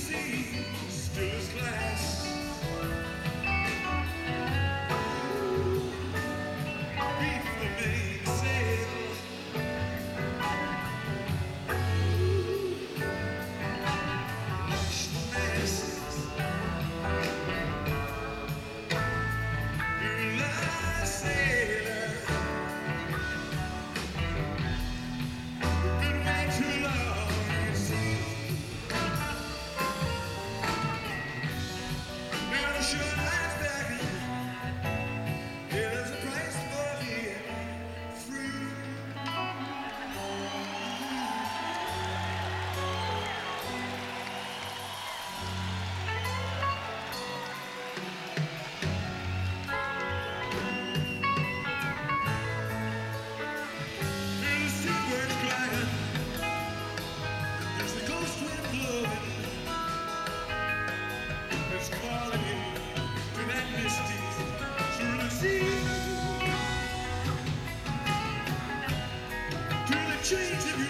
see, still as glad. change changing you.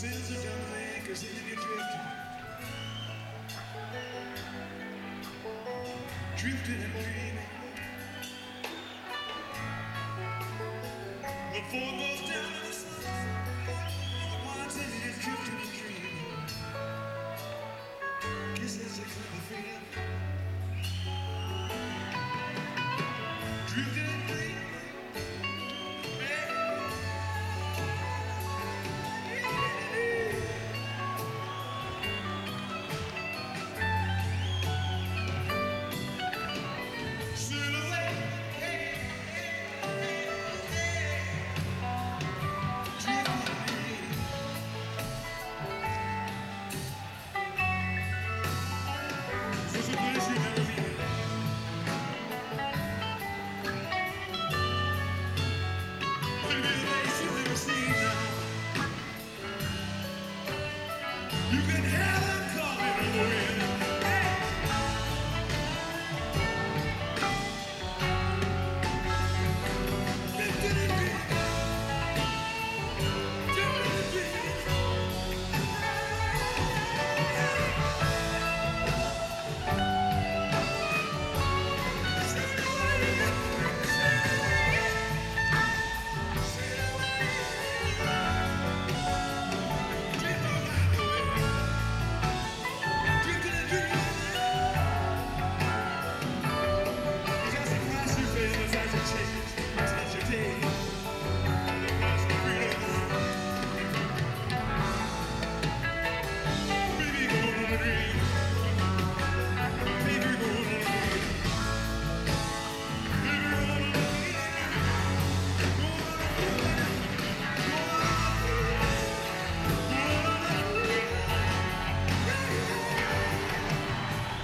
Sins are done drifting. Drifting and dreaming. The fourth you can have.